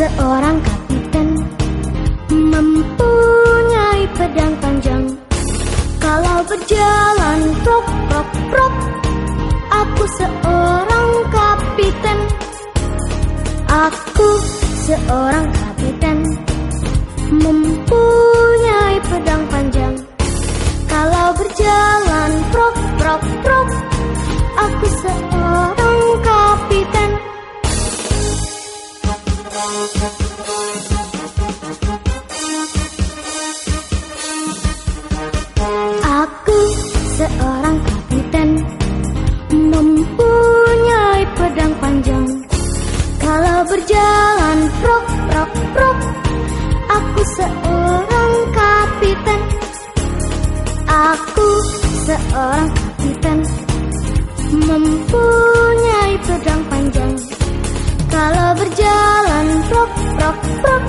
seorang kapiten Mempunyai pedang panjang. Kalau berjalan prok prok prok Aku seorang kapiten. Aku seorang kapiten Mempunyai pedang panjang. Kalau berjalan seorang kapiten Aku seorang kapiten Mempunyai pedang panjang. Kalau berjalan prok prok prok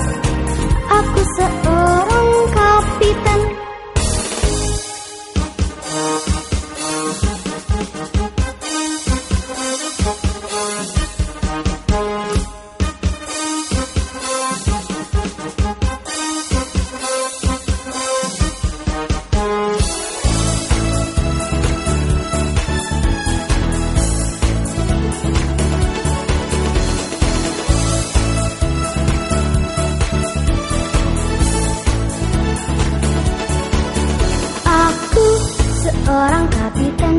seorang kapiten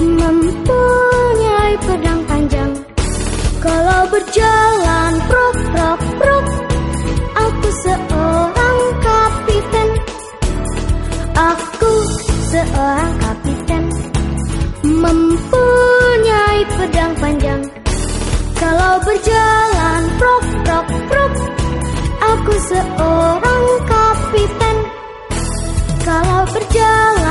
Mempunyai pedang panjang. Kalau berjalan prok prok prok Aku seorang kapiten. Aku seorang kapiten Mempunyai pedang panjang. Kalau berjalan prok prok prok Aku seorang kapiten. Kalau berjalan